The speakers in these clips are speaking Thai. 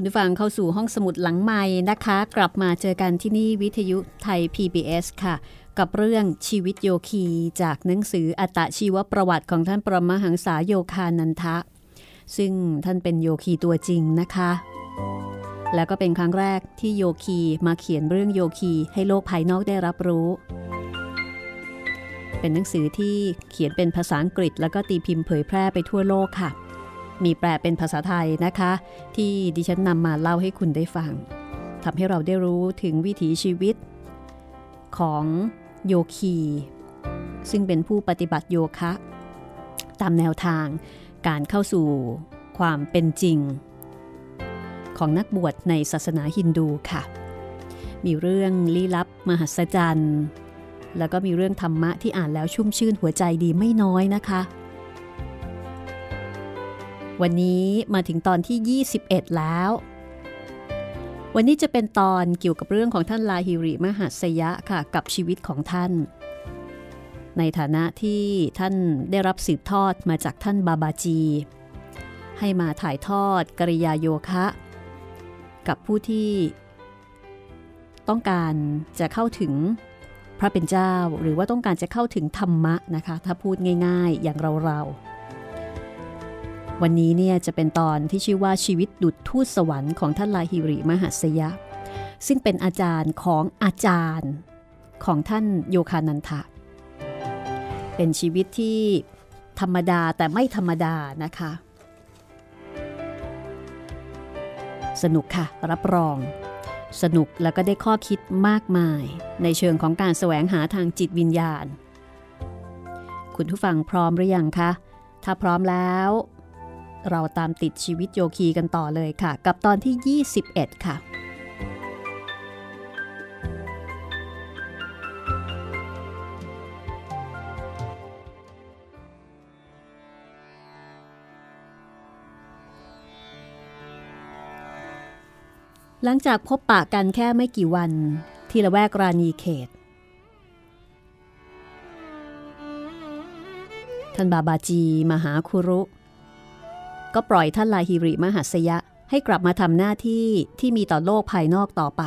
คุณผู้ฟังเข้าสู่ห้องสมุดหลังใหม่นะคะ กลับมาเจอกันที่นี่วิทยุไทย PBS ค่ะ กับเรื่องชีวิตโยคีจากหนังสืออัตชีวประวัติของท่านปรมหังษาโยคานันทะ ซึ่งท่านเป็นโยคีตัวจริงนะคะ แล้วก็เป็นครั้งแรกที่โยคีมาเขียนเรื่องโยคีให้โลกภายนอกได้รับรู้ เป็นหนังสือที่เขียนเป็นภาษาอังกฤษ แล้วก็ตีพิมพ์เผยแพร่ไปทั่วโลกค่ะ มีแปลเป็นภาษาไทยนะคะ ที่ดิฉันนำมาเล่าให้คุณได้ฟังทำให้เราได้รู้ถึงวิถีชีวิต ของโยคี ซึ่งเป็นผู้ปฏิบัติโยคะ ตามแนวทางการเข้าสู่ความเป็นจริง ของนักบวชในศาสนาฮินดูค่ะ มีเรื่องลี้ลับมหัศจรรย์ แล้วก็มีเรื่องธรรมะที่อ่านแล้วชุ่มชื่นหัวใจดีไม่น้อยนะคะ วันนี้มาถึงตอนที่ 21 แล้ว วันนี้จะเป็นตอนเกี่ยวกับเรื่องของท่านลาฮิริมหัสยะค่ะกับชีวิตของท่าน ในฐานะที่ท่านได้รับสืบทอดมาจากท่านบาบาจี ให้มาถ่ายทอดกริยาโยคะ กับผู้ที่ ต้องการจะเข้าถึงพระเป็นเจ้า หรือว่าต้องการจะเข้าถึงธรรมะนะคะ ถ้าพูดง่าย ๆ อย่างเราๆ วันนี้เนี่ยจะเป็นตอนที่ชื่อว่าชีวิตดุจทูตสวรรค์ของท่านลาฮิริมหัสยะ ซึ่งเป็นอาจารย์ของอาจารย์ของท่านโยคานันทะ เป็นชีวิตที่ธรรมดาแต่ไม่ธรรมดานะคะ สนุกค่ะ รับรอง สนุกแล้วก็ได้ข้อคิดมากมาย ในเชิงของการแสวงหาทางจิตวิญญาณ คุณผู้ฟังพร้อมหรือยังคะ ถ้าพร้อมแล้ว เราตามติดชีวิตโยคีกันต่อเลยค่ะ กับตอนที่ 21 ค่ะ หลังจากพบปะกันแค่ไม่กี่วัน ที่ละแวกราณีเขต ท่านบาบาจีมหาคุรุ ก็ปล่อยท่านลาฮิริมหัสยะให้กลับมาทำหน้าที่ที่มีต่อโลกภายนอกต่อไป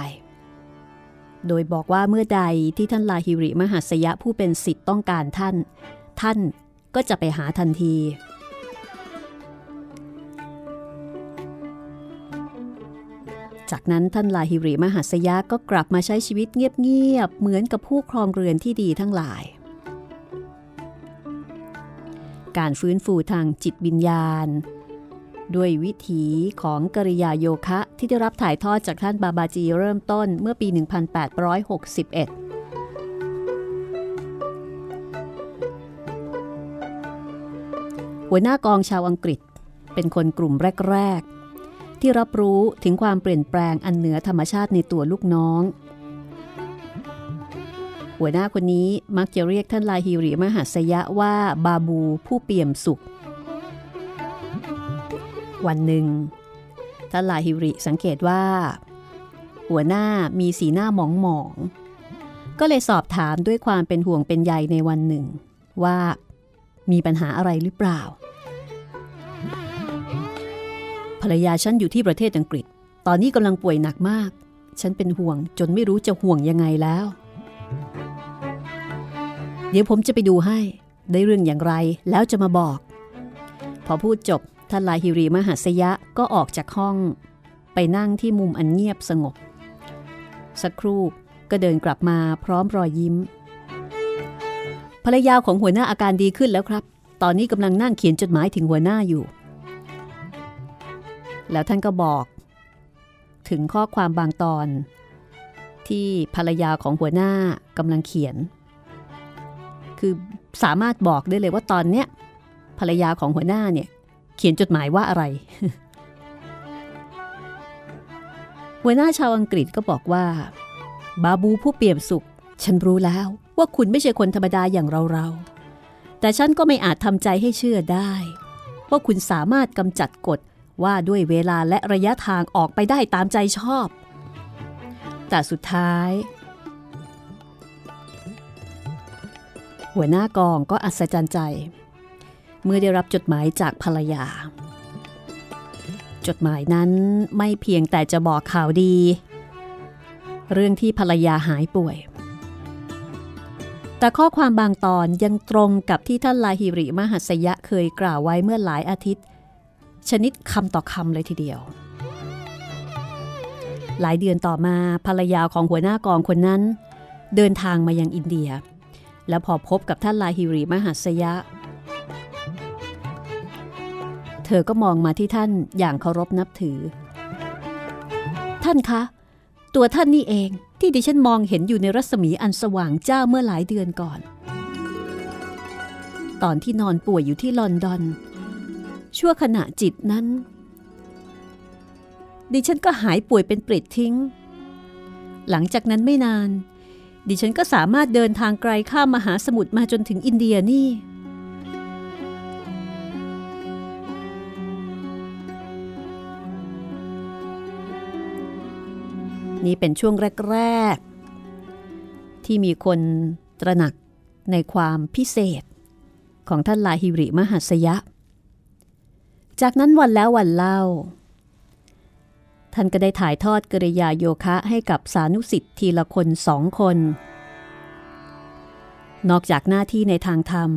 โดยบอกว่าเมื่อใดที่ท่านลาฮิริมหัสยะผู้เป็นสิทธิ์ต้องการท่าน ท่านก็จะไปหาทันที จากนั้นท่านลาฮิริมหัสยะก็กลับมาใช้ชีวิตเงียบๆเหมือนกับผู้ครองเรือนที่ดีทั้งหลาย การฟื้นฟูทางจิตวิญญาณ ด้วยวิถีของกริยาโยคะที่ได้รับถ่ายทอดจากท่านบาบาจีเริ่มต้นเมื่อปี 1861หัวหน้ากองชาวอังกฤษ เป็นคนกลุ่มแรก ๆ ที่รับรู้ถึงความเปลี่ยนแปลงอันเหนือธรรมชาติในตัวลูกน้อง หัวหน้าคนนี้มักจะเรียกท่านลาฮิริมหัสยะว่าบาบูผู้เปี่ยมสุข วันหนึ่งท่านลาฮิริสังเกตว่า หัวหน้ามีสีหน้าหมองหมองๆก็เลยสอบถามด้วยความเป็นห่วงเป็นใยในวันหนึ่ง ว่ามีปัญหาอะไรหรือเปล่า ภรรยาฉันอยู่ที่ประเทศอังกฤษ ตอนนี้กำลังป่วยหนักมาก ฉันเป็นห่วงจนไม่รู้จะห่วงยังไงแล้ว เดี๋ยวผมจะไปดูให้ ได้เรื่องอย่างไรแล้วจะมาบอก พอพูดจบ ท่านลาฮิรีมหัสยะก็ออกจากห้อง ไปนั่งที่มุมอันเงียบสงบ สักครู่ก็เดินกลับมาพร้อมรอยยิ้ม ภรรยาของหัวหน้าอาการดีขึ้นแล้วครับ ตอนนี้กำลังนั่งเขียนจดหมายถึงหัวหน้าอยู่ แล้วท่านก็บอก ถึงข้อความบางตอน ที่ภรรยาของหัวหน้ากำลังเขียน คือสามารถบอกได้เลยว่าตอนเนี้ยภรรยาของหัวหน้าเนี่ย ขียนจดหมายว่าอะไร หัวหน้าชาวอังกฤษก็บอกว่า บาบูผู้เปี่ยมสุข ฉันรู้แล้วว่าคุณไม่ใช่คนธรรมดาอย่างเราเราๆ แต่ฉันก็ไม่อาจทำใจให้เชื่อได้ ว่าคุณสามารถกำจัดกฎว่าด้วยเวลาและระยะทางออกไปได้ตามใจชอบ แต่สุดท้าย หัวหน้ากองก็อัศจรรย์ใจ เมื่อได้รับจดหมายจากภรรยา จดหมายนั้นไม่เพียงแต่จะบอกข่าวดี เรื่องที่ภรรยาหายป่วย แต่ข้อความบางตอนยังตรงกับที่ท่านลาฮิริมหัสยะเคยกล่าวไว้เมื่อหลายอาทิตย์ ชนิดคำต่อคำเลยทีเดียว หลายเดือนต่อมาภรรยาของหัวหน้ากองคนนั้น เดินทางมายังอินเดีย แล้วพอพบกับท่านลาฮิริมหัสยะ อก็มองมาที่ท่านอย่างเคารพนับถือ ท่านคะ ตัวท่านนี่เองที่ดิฉันมองเห็นอยู่ในรัศมีอันสว่างจ้าเมื่อหลายเดือนก่อน ตอนที่นอนป่วยอยู่ที่ลอนดอน ชั่วขณะจิตนั้น ดิฉันก็หายป่วยเป็นปลิดทิ้ง หลังจากนั้นไม่นาน ดิฉันก็สามารถเดินทางไกลข้ามมหาสมุทรมาจนถึงอินเดียนี่ นี่เป็นช่วงแรก ๆ ที่มีคนตระหนักในความพิเศษของท่านลาฮิริมหัสยะ จากนั้นวันแล้ววันเล่า ท่านก็ได้ถ่ายทอดกริยาโยคะให้กับสานุสิทธิ์ทีละคนสองคน นอกจากหน้าที่ในทางธรรม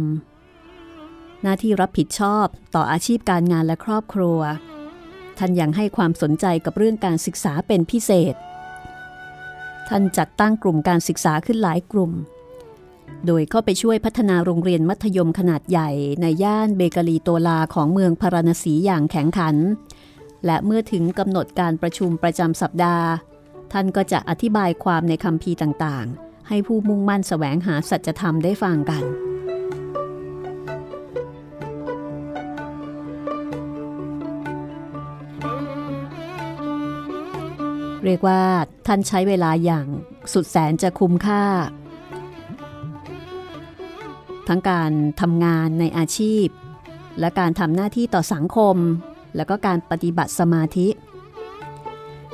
หน้าที่รับผิดชอบต่ออาชีพการงานและครอบครัว ท่านยังให้ความสนใจกับเรื่องการศึกษาเป็นพิเศษ ท่านจัดตั้งกลุ่มการศึกษาขึ้นหลายกลุ่ม โดยเข้าไปช่วยพัฒนาโรงเรียนมัธยมขนาดใหญ่ในย่านเบเกรีโตลาของเมืองพาราณสีอย่างแข็งขัน และเมื่อถึงกำหนดการประชุมประจำสัปดาห์ ท่านก็จะอธิบายความในคำพีต่างๆ ให้ผู้มุ่งมั่นแสวงหาสัจธรรมได้ฟังกัน เรียกว่าท่านใช้เวลาอย่างสุดแสนจะคุ้มค่า ทั้งการทำงานในอาชีพ และการทำหน้าที่ต่อสังคม แล้วก็การปฏิบัติสมาธิ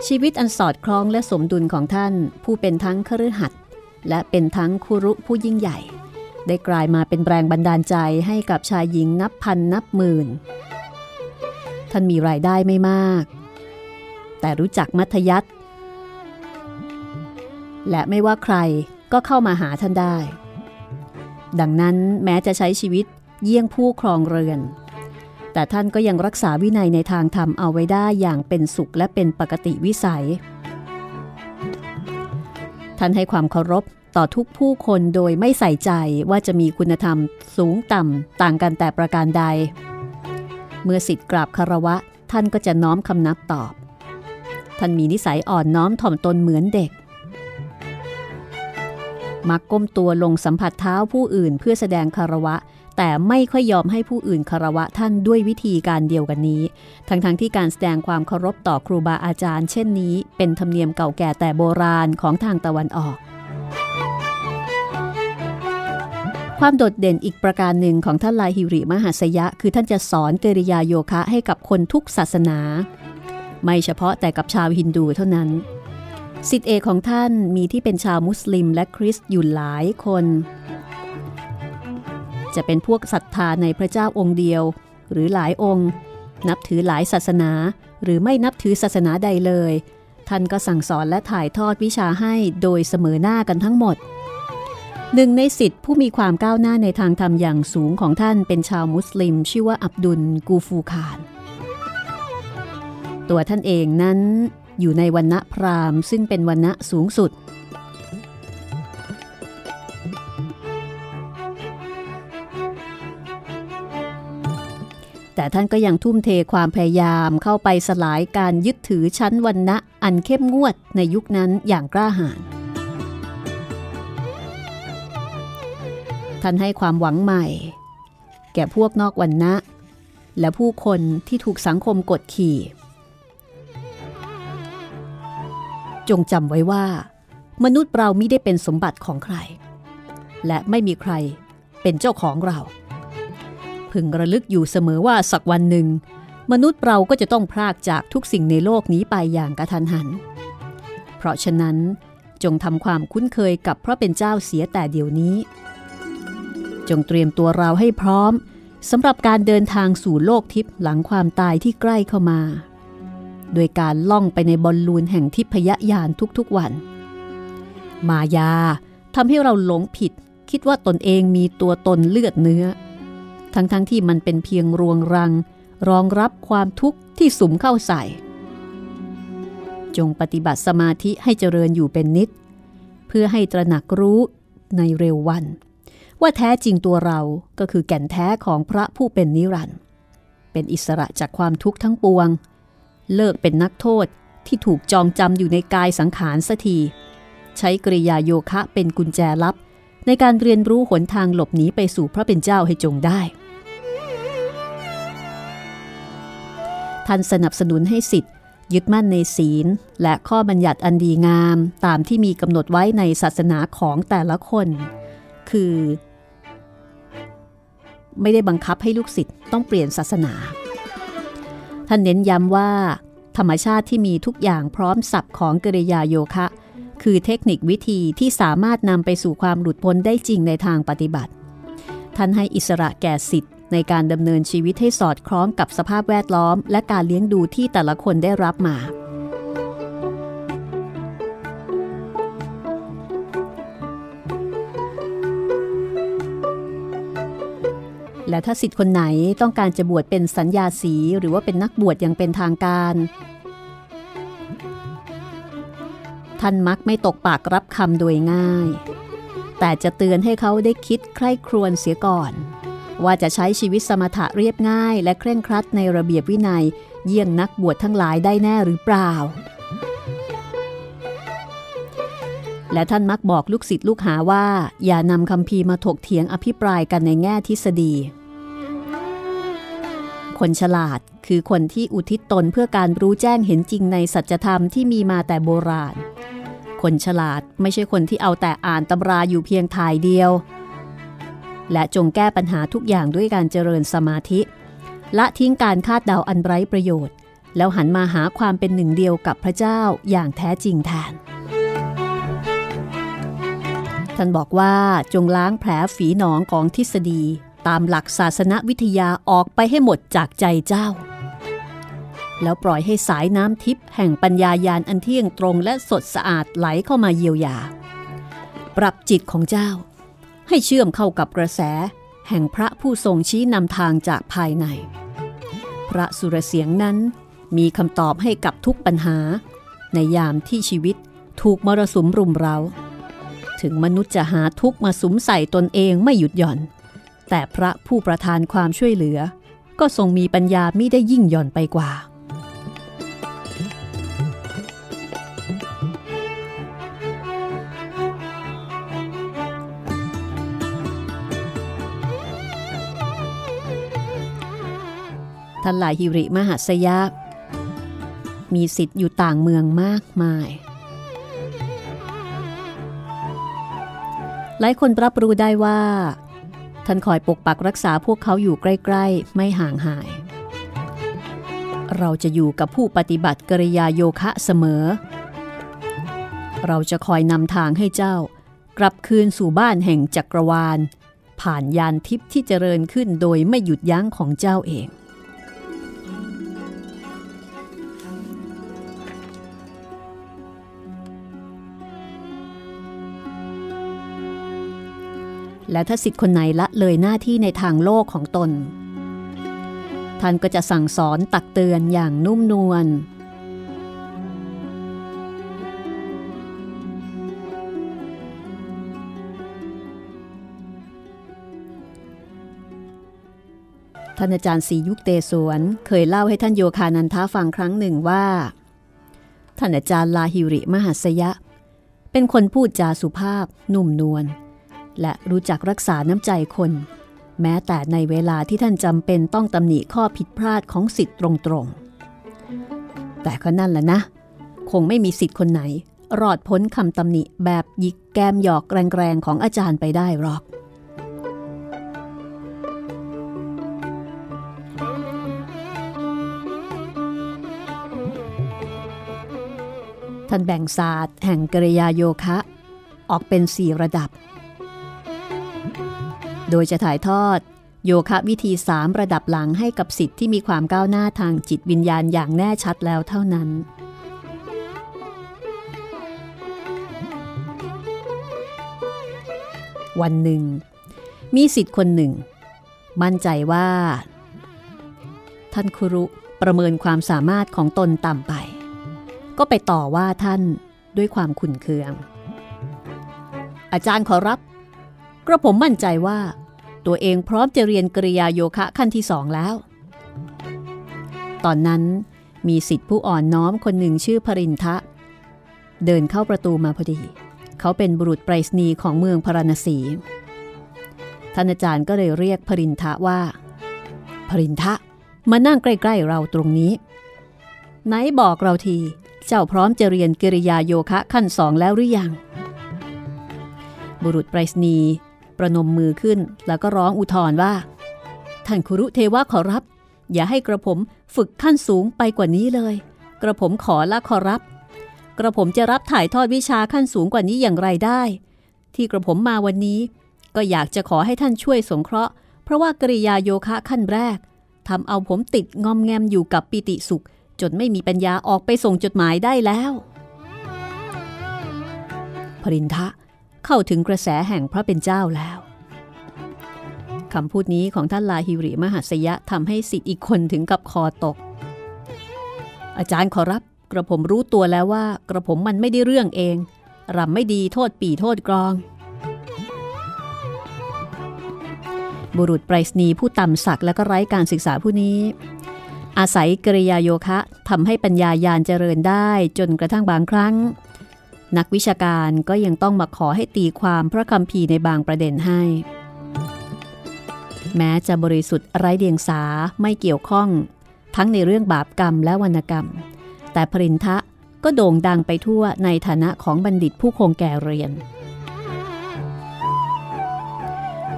ชีวิตอันสอดคล้องและสมดุลของท่านผู้เป็นทั้งคฤหัสถ์และเป็นทั้งคุรุผู้ยิ่งใหญ่ ได้กลายมาเป็นแรงบันดาลใจให้กับชายหญิงนับพันนับหมื่น ท่านมีรายได้ไม่มากแต่รู้จักมัธยัติ และไม่ว่าใครก็เข้ามาหาท่านได้ ดังนั้นแม้จะใช้ชีวิตเยี่ยงผู้ครองเรือน แต่ท่านก็ยังรักษาวินัยในทางธรรมเอาไว้ได้อย่างเป็นสุขและเป็นปกติวิสัย ท่านให้ความเคารพต่อทุกผู้คนโดยไม่ใส่ใจว่าจะมีคุณธรรมสูงต่ำต่างกันแต่ประการใด เมื่อสิทธิ์กราบคารวะ ท่านก็จะน้อมคำนับตอบ ท่านมีนิสัยอ่อนน้อมถ่อมตนเหมือนเด็ก มักก้มตัวลงสัมผัสเท้าผู้อื่นเพื่อแสดงคารวะ แต่ไม่ค่อยยอมให้ผู้อื่นคารวะท่านด้วยวิธีการเดียวกันนี้ ทั้งๆทที่การแสดงความเคารพต่อครูบาอาจารย์ เช่นนี้ เป็นธรรมเนียมเก่าแก่แต่โบราณของทางตะวันออกความโดดเด่นอีกประการหนึ่งของท่านลายฮิริมหาสยะ คือท่านจะสอนกริยาโยคะให้กับคนทุกศาสนา ไม่เฉพาะแต่กับชาวฮินดูเท่านั้น สิทธิเอกของท่านมีที่เป็นชาวมุสลิมและคริสต์อยู่หลายคน จะเป็นพวกศรัทธาในพระเจ้าองค์เดียว หรือหลายองค์ นับถือหลายศาสนา หรือไม่นับถือศาสนาใดเลย ท่านก็สั่งสอนและถ่ายทอดวิชาให้โดยเสมอหน้ากันทั้งหมดหนึ่งในสิทธิผู้มีความก้าวหน้าในทางธรรมอย่างสูงของท่านเป็นชาวมุสลิม ชื่อว่าอับดุลกูฟูคาน ตัวท่านเองนั้น อยู่ในวันณะพราหมณ์ ซึ่งเป็นวันณะสูงสุด แต่ท่านก็ยังทุ่มเทความพยายามเข้าไปสลายการยึดถือชั้นวันณะอันเข้มงวดในยุคนั้นอย่างกล้าหาญท่านให้ความหวังใหม่ แก่พวกนอกวันนะและผู้คนที่ถูกสังคมกดขี่ จงจำไว้ว่า มนุษย์เราไม่ได้เป็นสมบัติของใคร และไม่มีใครเป็นเจ้าของเรา พึงระลึกอยู่เสมอว่าสักวันหนึ่ง มนุษย์เราก็จะต้องพรากจากทุกสิ่งในโลกนี้ไปอย่างกระทันหัน เพราะฉะนั้นจงทำความคุ้นเคยกับพระเป็นเจ้าเสียแต่เดี๋ยวนี้ จงเตรียมตัวเราให้พร้อมสำหรับการเดินทางสู่โลกทิพย์หลังความตายที่ใกล้เข้ามา โดยการล่องไปในบอลลูนแห่งทิพยยานทุกๆวัน มายาทำให้เราหลงผิด คิดว่าตนเองมีตัวตนเลือดเนื้อ ทั้งๆทที่มันเป็นเพียงรวงรัง รองรับความทุกข์ที่สุมเข้าใส่ จงปฏิบัติสมาธิให้เจริญอยู่เป็นนิด เพื่อให้ตระหนักรู้ในเร็ววัน ว่าแท้จริงตัวเราก็คือแก่นแท้ของพระผู้เป็นนิรันดร์เป็นอิสระจากความทุกข์ทั้งปวง เลิกเป็นนักโทษที่ถูกจองจำอยู่ในกายสังขารสัที ใช้กริยาโยคะเป็นกุญแจลับ ในการเรียนรู้หนทางหลบหนีไปสู่พระเป็นเจ้าให้จงได้ ท่านสนับสนุนให้สิทธิ์ยึดมั่นในศีล และข้อบัญญัติอันดีงามตามที่มีกำหนดไว้ในศาสนาของแต่ละคน คือ ไม่ได้บังคับให้ลูกศิษย์ต้องเปลี่ยนศาสนา ท่านเน้นย้ำว่า ธรรมชาติที่มีทุกอย่างพร้อมสับของกริยาโยคะ คือเทคนิควิธีที่สามารถนำไปสู่ความหลุดพ้นได้จริงในทางปฏิบัติ ท่านให้อิสระแก่สิทธิ์ในการดำเนินชีวิตให้สอดคล้องกับสภาพแวดล้อม และการเลี้ยงดูที่แต่ละคนได้รับมา และถ้าสิทธิ์คนไหนต้องการจะบวชเป็นสัญญาสีหรือว่าเป็นนักบวชอย่างเป็นทางการ ท่านมักไม่ตกปากรับคำโดยง่าย แต่จะเตือนให้เขาได้คิดใคร่ครวญเสียก่อน ว่าจะใช้ชีวิตสมถะเรียบง่าย และเคร่งครัดในระเบียบวินัย เยี่ยงนักบวชทั้งหลายได้แน่หรือเปล่า และท่านมักบอกลูกศิษย์ลูกหาว่า อย่านำคำพีมาถกเถียงอภิปรายกันในแง่ทฤษฎี คนฉลาด คือคนที่อุทิศตนเพื่อการรู้แจ้งเห็นจริงในสัจธรรมที่มีมาแต่โบราณ คนฉลาดไม่ใช่คนที่เอาแต่อ่านตำราอยู่เพียงถ่ายเดียว และจงแก้ปัญหาทุกอย่างด้วยการเจริญสมาธิ ละทิ้งการคาดเดาอันไร้ประโยชน์ แล้วหันมาหาความเป็นหนึ่งเดียวกับพระเจ้าอย่างแท้จริงแทนท่านบอกว่าจงล้างแผลฝีหนองของทฤษฎี ตามหลักศาสนวิทยาออกไปให้หมดจากใจเจ้า แล้วปล่อยให้สายน้ำทิพย์แห่งปัญญายาณอันเที่ยงตรงและสดสะอาดไหลเข้ามาเยียวยา ปรับจิตของเจ้า ให้เชื่อมเข้ากับกระแส แห่งพระผู้ทรงชี้นำทางจากภายใน พระสุรเสียงนั้นมีคำตอบให้กับทุกปัญหา ในยามที่ชีวิตถูกมรสุมรุมเรา้า ถึงมนุษย์จะหาทุกมาสุมใส่ตนเองไม่หยุดหย่อน แต่พระผู้ประทานความช่วยเหลือ ก็ทรงมีปัญญาไม่ได้ยิ่งหย่อนไปกว่า ท่านหลายฮิริมหัสยะมีสิทธิ์อยู่ต่างเมืองมากมาย หลายคนรับรู้ได้ว่า ท่านคอยปกปักรักษาพวกเขาอยู่ใกล้ๆ ไม่ห่างหาย เราจะอยู่กับผู้ปฏิบัติกริยาโยคะเสมอ เราจะคอยนำทางให้เจ้ากลับคืนสู่บ้านแห่งจักรวาล ผ่านยานทิพย์ที่เจริญขึ้นโดยไม่หยุดยั้งของเจ้าเอง และถ้าสิทธิ์คนไหนละเลยหน้าที่ในทางโลกของตน ท่านก็จะสั่งสอนตักเตือนอย่างนุ่มนวลท่านอาจารย์สียุคเตสวนเคยเล่าให้ท่านโยคานันทาฟังครั้งหนึ่งว่า ท่านอาจารย์ลาฮิริมหัสยะ เป็นคนพูดจาสุภาพนุ่มนวล และรู้จักรักษาน้ำใจคน แม้แต่ในเวลาที่ท่านจำเป็นต้องตำหนิข้อผิดพลาดของสิทธิ์ตรงๆ แต่ก็นั่นแหละนะ คงไม่มีสิทธิ์คนไหน รอดพ้นคำตำหนิแบบยิกแกมหยอกแรงๆของอาจารย์ไปได้หรอกท่านแบ่งศาสตร์แห่งกริยาโยคะ ออกเป็นสี่ระดับ โดยจะถ่ายทอด โยคะวิธีสามระดับหลังให้กับสิทธิ์ที่มีความก้าวหน้าทางจิตวิญญาณอย่างแน่ชัดแล้วเท่านั้น วันหนึ่ง มีสิทธิ์คนหนึ่ง มั่นใจว่า ท่านครุประเมินความสามารถของตนต่ำไป ก็ไปต่อว่าท่านด้วยความขุนเคือง อาจารย์ขอรับ กระผมมั่นใจว่า ตัวเองพร้อมจะเรียนกริยาโยคะขั้นที่สองแล้ว ตอนนั้นมีสิทธิผู้อ่อนน้อมคนหนึ่งชื่อพรินทะ เดินเข้าประตูมาพอดี เขาเป็นบุรุษไปรษณีย์ของเมืองพาราณสี ท่านอาจารย์ก็เลยเรียกพรินทะว่า พรินทะมานั่งใกล้ ๆ เราตรงนี้ ไหนบอกเราที เจ้าพร้อมจะเรียนกิริยาโยคะขั้นสองแล้วหรือยัง บุรุษไปรษณีย์ ประนมมือขึ้น แล้วก็ร้องอุทธรว่า ท่านครุเทวะขอรับ อย่าให้กระผมฝึกขั้นสูงไปกว่านี้เลย กระผมขอละขอรับ กระผมจะรับถ่ายทอดวิชาขั้นสูงกว่านี้อย่างไรได้ ที่กระผมมาวันนี้ ก็อยากจะขอให้ท่านช่วยสงเคราะห์ เพราะว่ากริยาโยคะขั้นแรกทำเอาผมติดงอมแงมอยู่กับปิติสุข จนไม่มีปัญญาออกไปส่งจดหมายได้แล้ว พรินทะ เข้าถึงกระแสแห่งพระเป็นเจ้าแล้วคำพูดนี้ของท่านลาฮิริมหัสยะทำให้สิทธิ์อีกคนถึงกับคอตก อาจารย์ขอรับกระผมรู้ตัวแล้วว่ากระผมมันไม่ได้เรื่องเองรำไม่ดีโทษปีโทษกรอง บุรุษไปรษณีผู้ต่ำศักดิ์และก็ไร้การศึกษาผู้นี้ อาศัยกริยาโยคะทำให้ปัญญายาณเจริญได้จนกระทั่งบางครั้ง นักวิชาการก็ยังต้องมาขอให้ตีความพระคำพีในบางประเด็นให้ แม้จะบริสุทธิ์ไร้เดียงสาไม่เกี่ยวข้อง ทั้งในเรื่องบาปกรรมและวรรณกรรม แต่พรินทะก็โด่งดังไปทั่วในฐานะของบัณฑิตผู้คงแก่เรียน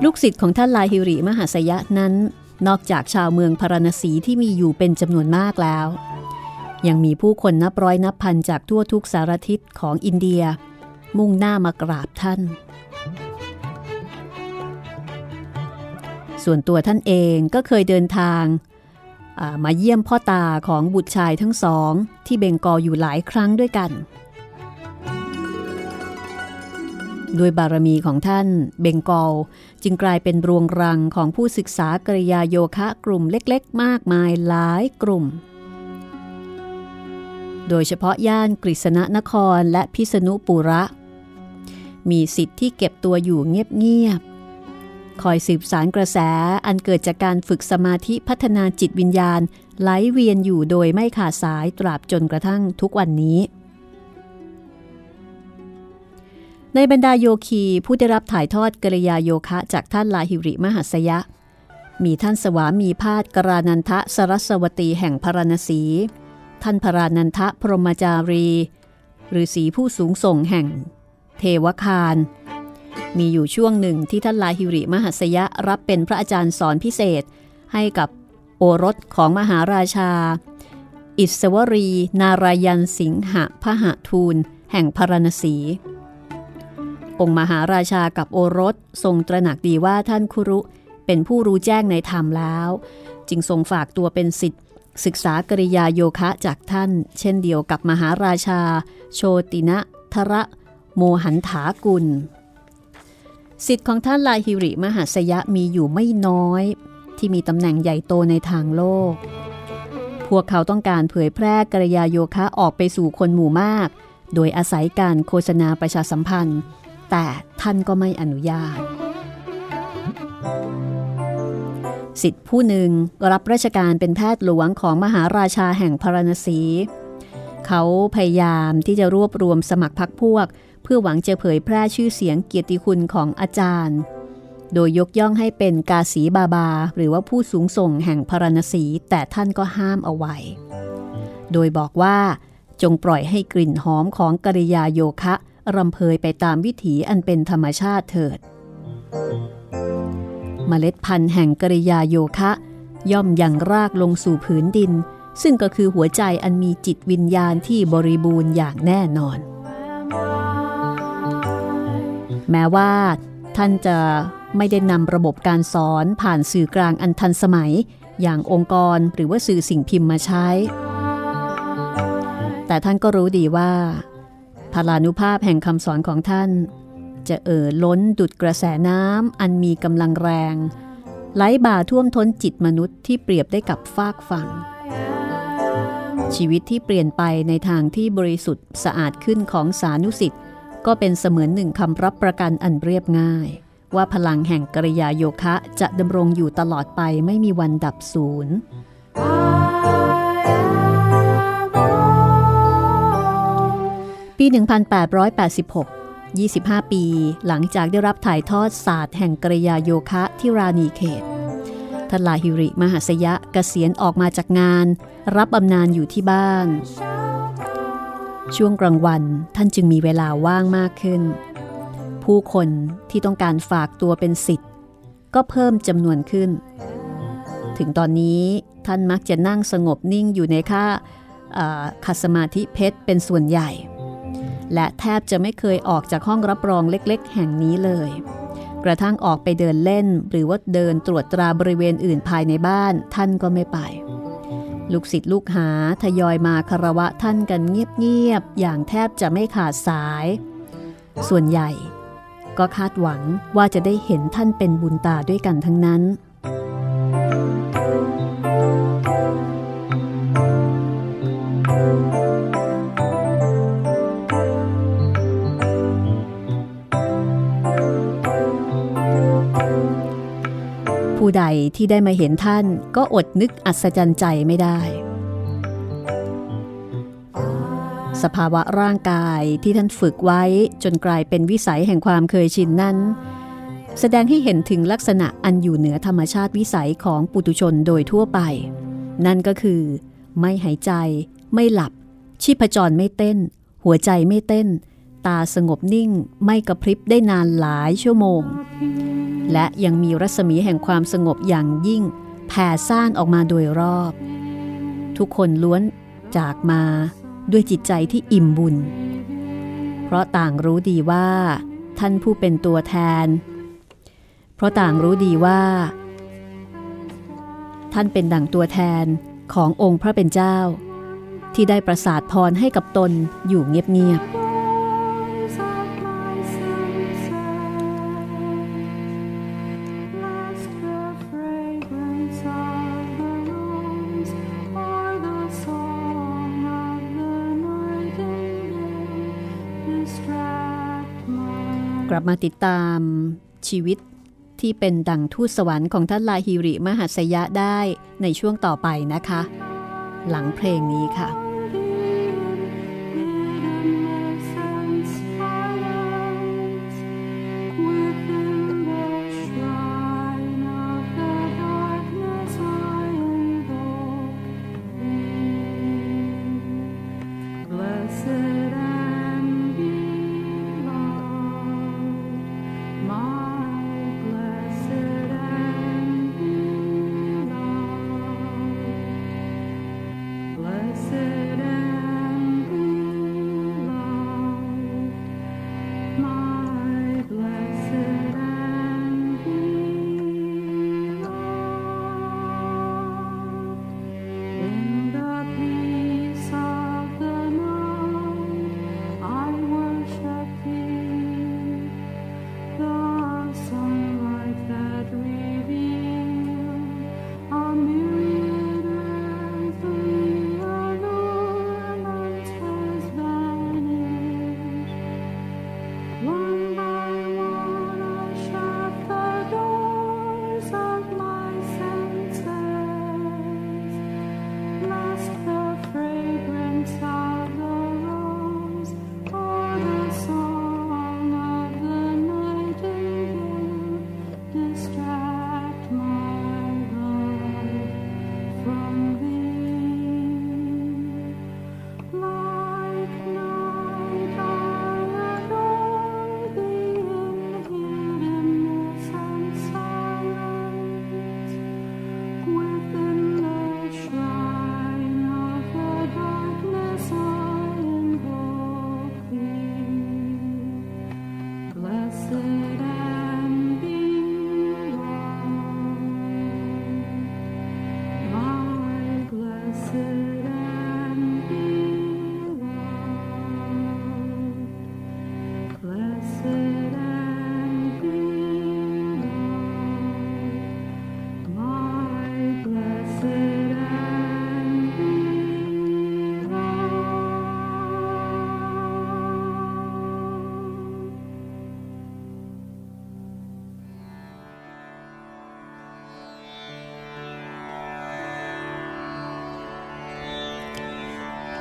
ลูกศิษย์ของท่านลายฮิริมหาสยะนั้น นอกจากชาวเมืองพารณสีที่มีอยู่เป็นจำนวนมากแล้ว ยังมีผู้คนนับร้อยนับพันจากทั่วทุกสารทิศของอินเดีย มุ่งหน้ามากราบท่าน ส่วนตัวท่านเองก็เคยเดินทางามาเยี่ยมพ่อตาของบุตรชายทั้งสอง ที่เบงกอลอยู่หลายครั้งด้วยกัน ด้วยบารมีของท่านเบงกอลจึงกลายเป็นรวงรังของผู้ศึกษากริยาโยคะกลุ่มเล็ก ๆ มากมายหลายกลุ่ม โดยเฉพาะย่านกฤษณนครและพิษณุปุระ มีสิทธิ์ที่เก็บตัวอยู่เงียบๆ คอยสืบสารกระแสอันเกิดจากการฝึกสมาธิพัฒนาจิตวิญญาณไหลเวียนอยู่โดยไม่ขาดสายตราบจนกระทั่งทุกวันนี้ ในบรรดาโยคีผู้ได้รับถ่ายทอดกริยาโยคะจากท่านลาหิริมหัสยะ มีท่านสวามีพาดกรานันทะสรสวตีแห่งพารณสี ท่านพรานันทะพรหมจารีหรือสีผู้สูงส่งแห่ง เทวคาร มีอยู่ช่วงหนึ่งที่ท่านลาหิริมหัสยะรับเป็นพระอาจารย์สอนพิเศษ ให้กับโอรสของมหาราชา อิสวรี นารายันสิงหะพหทูล แห่งพรณสี องค์มหาราชากับโอรสทรงตระหนักดีว่าท่านคุรุเป็นผู้รู้แจ้งในธรรมแล้ว จึงทรงฝากตัวเป็นสิทธิ ศึกษากริยาโยคะจากท่าน เช่นเดียวกับมหาราชา โชตินะทระโมหันถากุล สิทธิ์ของท่านลาฮิริมหาสยะมีอยู่ไม่น้อย ที่มีตำแหน่งใหญ่โตในทางโลก พวกเขาต้องการเผยแพร่กริยาโยคะออกไปสู่คนหมู่มาก โดยอาศัยการโฆษณาประชาสัมพันธ์ แต่ท่านก็ไม่อนุญาต สิทธิผู้หนึ่งรับราชการเป็นแพทย์หลวงของมหาราชาแห่งพาราณสี เขาพยายามที่จะรวบรวมสมัครพรรคพวก เพื่อหวังจะเผยแพร่ชื่อเสียงเกียรติคุณของอาจารย์ โดยยกย่องให้เป็นกาสีบาบา หรือว่าผู้สูงส่งแห่งพาราณสี แต่ท่านก็ห้ามเอาไว้ โดยบอกว่าจงปล่อยให้กลิ่นหอมของกริยาโยคะรำเพยไปตามวิถีอันเป็นธรรมชาติเถิด มล็ดพันธุ์แห่งกริยาโยคะ ย่อมยังรากลงสู่ผืนดิน ซึ่งก็คือหัวใจอันมีจิตวิญญาณที่บริบูรณ์อย่างแน่นอน แม้ว่า ท่านจะไม่ได้นำระบบการสอนผ่านสื่อกลางอันทันสมัย อย่างองค์กรหรือว่าสื่อสิ่งพิมพ์มาใช้ แต่ท่านก็รู้ดีว่าพลานุภาพแห่งคำสอนของท่าน จะเอ่อล้นดุดกระแสน้ำอันมีกำลังแรง ไหลบ่าท่วมท้นจิตมนุษย์ที่เปรียบได้กับฟากฝั่ง ชีวิตที่เปลี่ยนไปในทางที่บริสุทธิ์สะอาดขึ้นของสานุสิทธิ์ก็เป็นเสมือนหนึ่งคำรับประกันอันเรียบง่าย ว่าพลังแห่งกริยาโยคะจะดำรงอยู่ตลอดไปไม่มีวันดับสูญปี 1886 25 ปีหลังจากได้รับถ่ายทอดศาสตร์แห่งกริยาโยคะที่รานีเขตท่านลาฮิริมหาสยะกะเกษียณออกมาจากงาน รับบำนาญอยู่ที่บ้าน ช่วงกลางวันท่านจึงมีเวลาว่างมากขึ้น ผู้คนที่ต้องการฝากตัวเป็นสิทธิ์ ก็เพิ่มจำนวนขึ้น ถึงตอนนี้ท่านมักจะนั่งสงบนิ่งอยู่ในค่าคัสมาธิเพชรเป็นส่วนใหญ่ และแทบจะไม่เคยออกจากห้องรับรองเล็กๆ แห่งนี้เลย กระทั่งออกไปเดินเล่น หรือว่าเดินตรวจตราบริเวณอื่นภายในบ้านท่านก็ไม่ไป ลูกศิษย์ลูกหาทยอยมาคารวะท่านกันเงียบๆ อย่างแทบจะไม่ขาดสาย ส่วนใหญ่ก็คาดหวังว่าจะได้เห็นท่านเป็นบุญตาด้วยกันทั้งนั้น ใดที่ได้มาเห็นท่านก็อดนึกอัศจรรย์ใจไม่ได้ สภาวะร่างกายที่ท่านฝึกไว้จนกลายเป็นวิสัยแห่งความเคยชินนั้น แสดงให้เห็นถึงลักษณะอันอยู่เหนือธรรมชาติวิสัยของปุตุชนโดยทั่วไป นั่นก็คือ ไม่หายใจ ไม่หลับ ชีพจรไม่เต้น หัวใจไม่เต้น ตาสงบนิ่งไม่กระพริบได้นานหลายชั่วโมง และยังมีรัศมีแห่งความสงบอย่างยิ่งแผ่ซ่านออกมาโดยรอบ ทุกคนล้วนจากมาด้วยจิตใจที่อิ่มบุญ เพราะต่างรู้ดีว่า ท่านผู้เป็นตัวแทน เพราะต่างรู้ดีว่า ท่านเป็นดั่งตัวแทนขององค์พระเป็นเจ้า ที่ได้ประสาทพรให้กับตนอยู่เงียบ Voice กลับมาติดตามชีวิตที่เป็นดั่งทูตสวรรค์ของท่านลาฮิริมหัสยะได้ในช่วงต่อไปนะคะ หลังเพลงนี้ค่ะ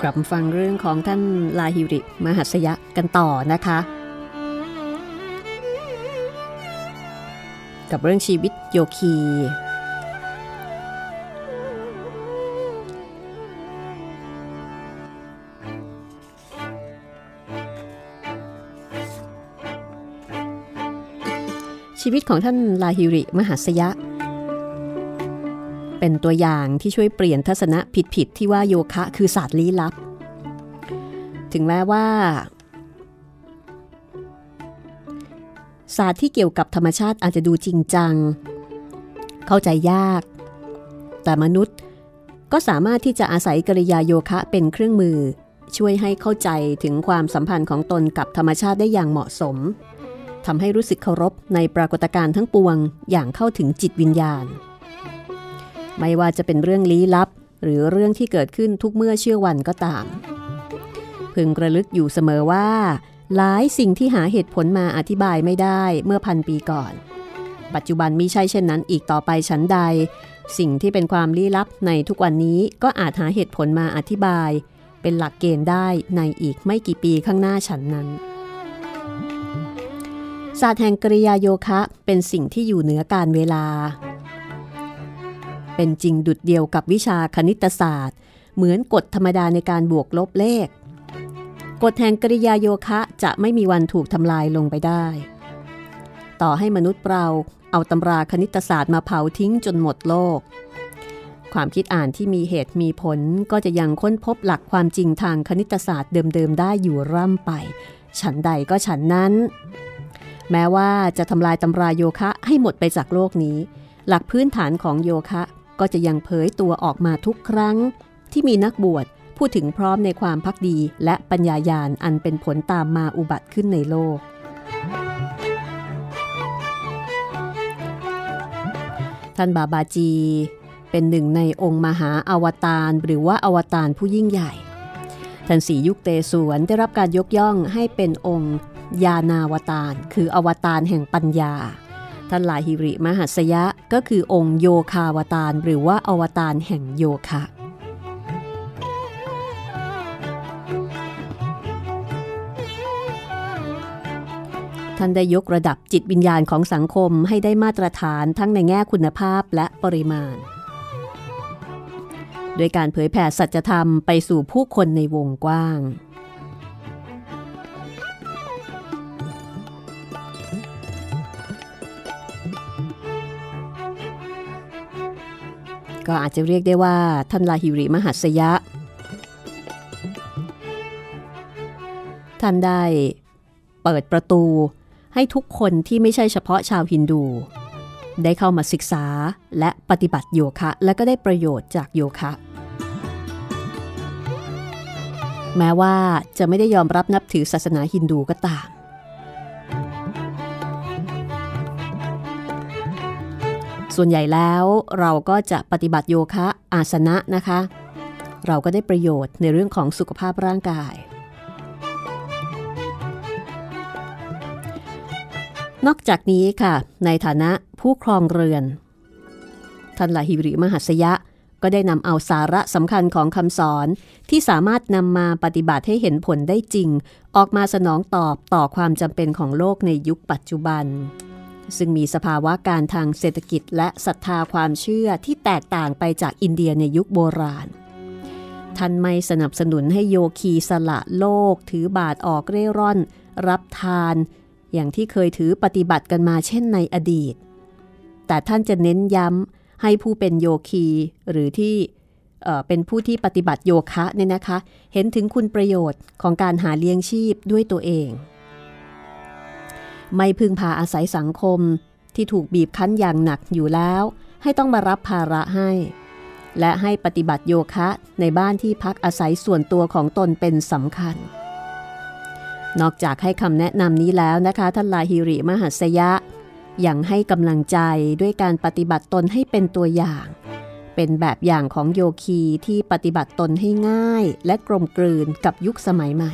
กลับมาฟังเรื่องของท่านลาฮิริมหัสยะกันต่อนะคะ กับเรื่องชีวิตโยคี ชีวิตของท่านลาฮิริมหัสยะ เป็นตัวอย่างที่ช่วยเปลี่ยนทัศนะผิดๆที่ว่าโยคะคือศาสตร์ลี้ลับ ถึงแม้ว่า ศาสตร์ที่เกี่ยวกับธรรมชาติอาจจะดูจริงจัง เข้าใจยาก แต่มนุษย์ก็สามารถที่จะอาศัยกริยาโยคะเป็นเครื่องมือ ช่วยให้เข้าใจถึงความสัมพันธ์ของตนกับธรรมชาติได้อย่างเหมาะสมทำให้รู้สึกเคารพในปรากฏการณ์ทั้งปวงอย่างเข้าถึงจิตวิญญาณ ไม่ว่าจะเป็นเรื่องลี้ลับ หรือเรื่องที่เกิดขึ้นทุกเมื่อเชื่อวันก็ตาม พึงระลึกอยู่เสมอว่า หลายสิ่งที่หาเหตุผลมาอธิบายไม่ได้เมื่อพันปีก่อน ปัจจุบันมิใช่เช่นนั้นอีกต่อไปฉันใด สิ่งที่เป็นความลี้ลับในทุกวันนี้ก็อาจหาเหตุผลมาอธิบาย เป็นหลักเกณฑ์ได้ในอีกไม่กี่ปีข้างหน้าฉันนั้นศาสตร์แห่งกริยาโยคะเป็นสิ่งที่อยู่เหนือการเวลา เป็นจริงดุดเดียวกับวิชาคณิตศาสตร์ เหมือนกฎธรรมดาในการบวกลบเลข กฎแห่งกริยาโยคะจะไม่มีวันถูกทำลายลงไปได้ ต่อให้มนุษย์เราเอาตำราคณิตศาสตร์มาเผาทิ้งจนหมดโลก ความคิดอ่านที่มีเหตุมีผลก็จะยังค้นพบหลักความจริงทางคณิตศาสตร์เดิมๆได้อยู่ร่ำไป ฉันใดก็ฉันนั้น แม้ว่าจะทำลายตำราโยคะให้หมดไปจากโลกนี้ หลักพื้นฐานของโยคะ ก็จะยังเผยตัวออกมาทุกครั้ง ที่มีนักบวชพูดถึงพร้อมในความพักดีและปัญญายาณอันเป็นผลตามมาอุบัติขึ้นในโลก ท่านบาบาจี เป็นหนึ่งในองค์มหาอวตารหรือว่าอวตารผู้ยิ่งใหญ่ ท่านสียุคเตสวนได้รับการยกย่องให้เป็นองค์ยานาวตารคืออวตารแห่งปัญญา ท่านลาหิริมหัสยะก็คือองค์โยคาวตารหรือว่าอวตารแห่งโยคะท่านได้ยกระดับจิตวิญญาณของสังคมให้ได้มาตรฐานทั้งในแง่คุณภาพและปริมาณ โดยการเผยแผ่สัจธรรมไปสู่ผู้คนในวงกว้าง ก็อาจจะเรียกได้ว่าท่านลาหิริมหัสยะ ท่านได้เปิดประตูให้ทุกคนที่ไม่ใช่เฉพาะชาวฮินดู ได้เข้ามาศึกษาและปฏิบัติโยคะ และก็ได้ประโยชน์จากโยคะ แม้ว่าจะไม่ได้ยอมรับนับถือศาสนาฮินดูก็ตาม ส่วนใหญ่แล้วเราก็จะปฏิบัติโยคะอาสนะนะคะ เราก็ได้ประโยชน์ในเรื่องของสุขภาพร่างกาย นอกจากนี้ค่ะ ในฐานะผู้ครองเรือนท่านลาหิริมหัสยะก็ได้นำเอาสาระสำคัญของคำสอนที่สามารถนำมาปฏิบัติให้เห็นผลได้จริง ออกมาสนองตอบต่อความจำเป็นของโลกในยุคปัจจุบัน ซึ่งมีสภาวะการทางเศรษฐกิจและศรัทธาความเชื่อที่แตกต่างไปจากอินเดียในยุคโบราณ ท่านไม่สนับสนุนให้โยคีสละโลก ถือบาทออกเร่ร่อน รับทาน อย่างที่เคยถือปฏิบัติกันมาเช่นในอดีต แต่ท่านจะเน้นย้ำให้ผู้เป็นโยคีหรือที่เอ่อเป็นผู้ที่ปฏิบัติโยคะเนี่ยนะคะ เห็นถึงคุณประโยชน์ของการหาเลี้ยงชีพด้วยตัวเอง ไม่พึงพาอาศัยสังคมที่ถูกบีบคั้นอย่างหนักอยู่แล้ว ให้ต้องมารับภาระให้ และให้ปฏิบัติโยคะในบ้านที่พักอาศัยส่วนตัวของตนเป็นสำคัญ นอกจากให้คำแนะนำนี้แล้วนะคะท่านลาฮิริมหัสยะยังให้กำลังใจด้วยการปฏิบัติตนให้เป็นตัวอย่าง เป็นแบบอย่างของโยคีที่ปฏิบัติตนให้ง่าย และกลมกลืนกับยุคสมัยใหม่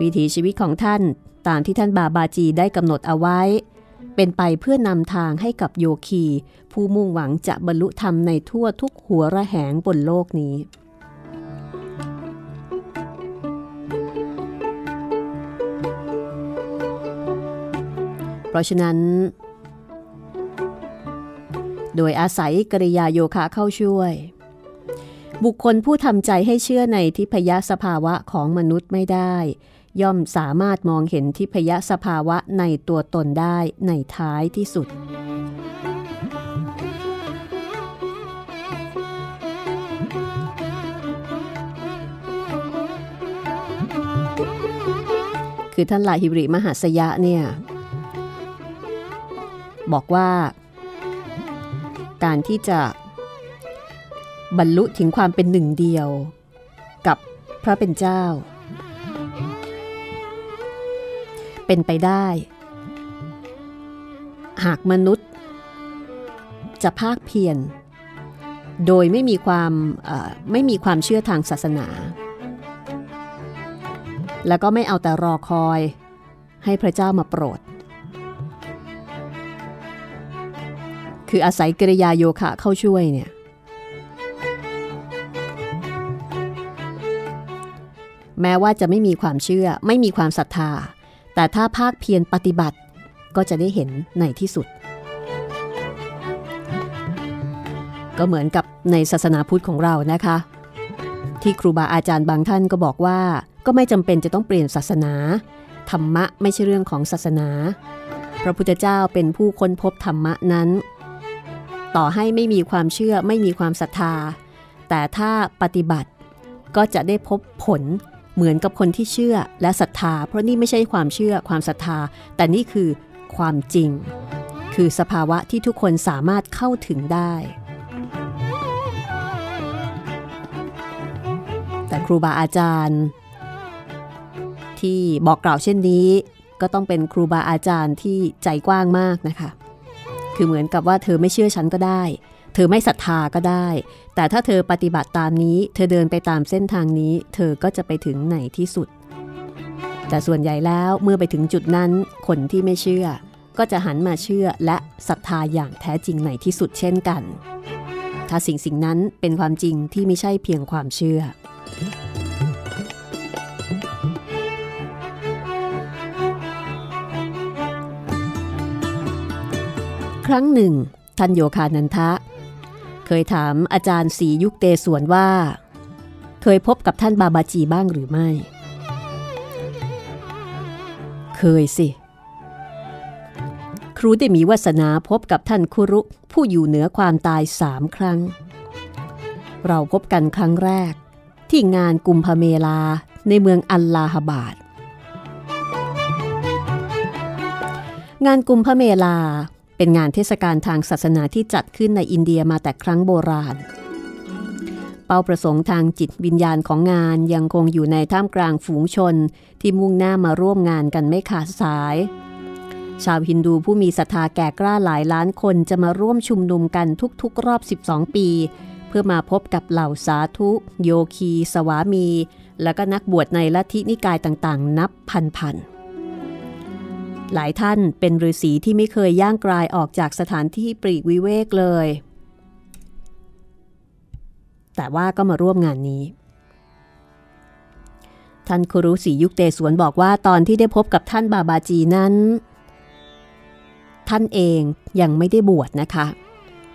วิถีชีวิตของท่าน ตามที่ท่านบาบาจีได้กำหนดเอาไว้ เป็นไปเพื่อนำทางให้กับโยคี ผู้มุ่งหวังจะบรรลุธรรมในทั่วทุกหัวระแหงบนโลกนี้เพราะฉะนั้น โดยอาศัยกริยาโยคะเข้าช่วย บุคคลผู้ทำใจให้เชื่อในทิพยสภาวะของมนุษย์ไม่ได้ ย่อมสามารถมองเห็นทิพยสภาวะในตัวตนได้ในท้ายที่สุด คือท่านลาหิบริมหาสยะเนี่ยบอกว่า การที่จะบรรลุถึงความเป็นหนึ่งเดียว กับพระเป็นเจ้า เป็นไปได้ หากมนุษย์ จะภาคเพียรโดยไม่มีความไม่มีความเชื่อทางศาสนา แล้วก็ไม่เอาแต่รอคอยให้พระเจ้ามาโปรด คืออาศัยกิริยาโยคะเข้าช่วยเนี่ย แม้ว่าจะไม่มีความเชื่อไม่มีความศรัทธา แต่ถ้าภาคเพียรปฏิบัติก็จะได้เห็นในที่สุด ก็เหมือนกับในศาสนาพุทธของเรานะคะ ที่ครูบาอาจารย์บางท่านก็บอกว่า ก็ไม่จำเป็นจะต้องเปลี่ยนศาสนา ธรรมะไม่ใช่เรื่องของศาสนา พระพุทธเจ้าเป็นผู้ค้นพบธรรมะนั้น ต่อให้ไม่มีความเชื่อไม่มีความศรัทธา แต่ถ้าปฏิบัติก็จะได้พบผล เหมือนกับคนที่เชื่อและศรัทธา เพราะนี่ไม่ใช่ความเชื่อความศรัทธา แต่นี่คือความจริง คือสภาวะที่ทุกคนสามารถเข้าถึงได้ แต่ครูบาอาจารย์ ที่บอกกล่าวเช่นนี้ ก็ต้องเป็นครูบาอาจารย์ที่ใจกว้างมากนะคะ คือเหมือนกับว่าเธอไม่เชื่อฉันก็ได้ เธอไม่ศรัทธาก็ได้ แต่ถ้าเธอปฏิบัติตามนี้ เธอเดินไปตามเส้นทางนี้ เธอก็จะไปถึงไหนที่สุด แต่ส่วนใหญ่แล้วเมื่อไปถึงจุดนั้น คนที่ไม่เชื่อ ก็จะหันมาเชื่อและศรัทธาอย่างแท้จริงในที่สุดเช่นกัน ถ้าสิ่งสิ่งนั้นเป็นความจริงที่ไม่ใช่เพียงความเชื่อครั้งหนึ่งท่านโยคานันทะ เคยถามอาจารย์สียุคเตสวนว่า เคยพบกับท่านบาบาจีบ้างหรือไม่ เคยสิ ครูได้มีวาสนาพบกับท่านคุรุผู้อยู่เหนือความตายสามครั้ง เราพบกันครั้งแรก ที่งานกุมภเมลาในเมืองอัลลาฮบาดงานกุมภเมลา เป็นงานเทศกาลทางศาสนาที่จัดขึ้นในอินเดียมาแต่ครั้งโบราณ เป้าประสงค์ทางจิตวิญญาณของงานยังคงอยู่ในท่ามกลางฝูงชนที่มุ่งหน้ามาร่วมงานกันไม่ขาดสาย ชาวฮินดูผู้มีศรัทธาแก่กล้าหลายล้านคนจะมาร่วมชุมนุมกันทุกๆ รอบ 12 ปี เพื่อมาพบกับเหล่าสาธุ โยคี สวามี และก็นักบวชในลัทธินิกายต่างๆ นับพันๆ หลายท่านเป็นฤาษีที่ไม่เคยย่างกรายออกจากสถานที่ปรีกวิเวกเลย แต่ว่าก็มาร่วมงานนี้ ท่านครูศรียุคเตสวนบอกว่าตอนที่ได้พบกับท่านบาบาจีนั้น ท่านเองยังไม่ได้บวชนะคะ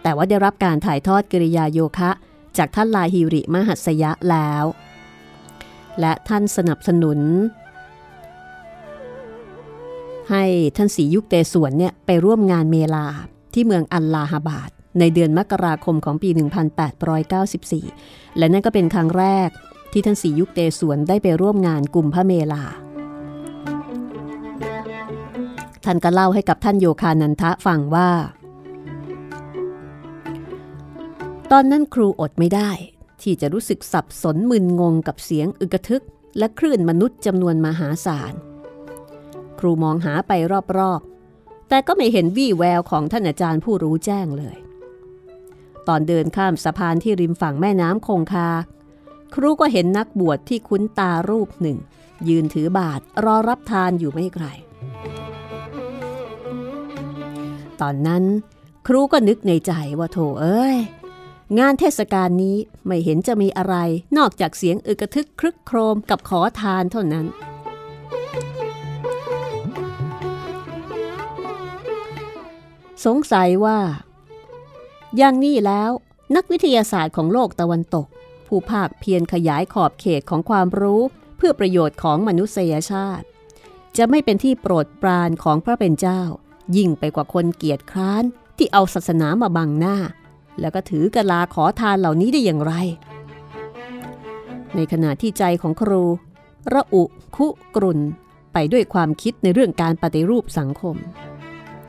แต่ว่าได้รับการถ่ายทอดกิริยาโยคะ จากท่านลาฮิริมหัสยะแล้ว และท่านสนับสนุน ให้ท่านสียุคเตสวนเนี่ยไปร่วมงานเมลาที่เมืองอัลลาฮาบาดในเดือนมกราคมของปี 1894 และนั่นก็เป็นครั้งแรกที่ท่านสียุคเตสวนได้ไปร่วมงานกลุ่มพระเมลา ท่านก็เล่าให้กับท่านโยคานันทะฟังว่า ตอนนั้นครูอดไม่ได้ ที่จะรู้สึกสับสนมึนงงกับเสียงอึกทึก และคลื่นมนุษย์จำนวนมหาศาล รูมองหาไปรอบๆ แต่ก็ไม่เห็นวี่แววของท่านอาจารย์ผู้รู้แจ้งเลย ตอนเดินข้ามสะพานที่ริมฝั่งแม่น้ำคงคา ครูก็เห็นนักบวชที่คุ้นตารูปหนึ่ง ยืนถือบาทรอรับทานอยู่ไม่ไกล ตอนนั้นครูก็นึกในใจว่าโถเอ้ยงานเทศกาลนี้ไม่เห็นจะมีอะไรนอกจากเสียงอึกระทึกครึกโครมกับขอทานเท่านั้น สงสัยว่า อย่างนี้แล้วนักวิทยาศาสตร์ของโลกตะวันตก ผู้ภาคเพียรขยายขอบเขตของความรู้เพื่อประโยชน์ของมนุษยชาติ จะไม่เป็นที่โปรดปรานของพระเป็นเจ้า ยิ่งไปกว่าคนเกียจคร้านที่เอาศาสนามาบังหน้า แล้วก็ถือกะลาขอทานเหล่านี้ได้อย่างไร ในขณะที่ใจของครู ระอุคุกรุนไปด้วยความคิดในเรื่องการปฏิรูปสังคม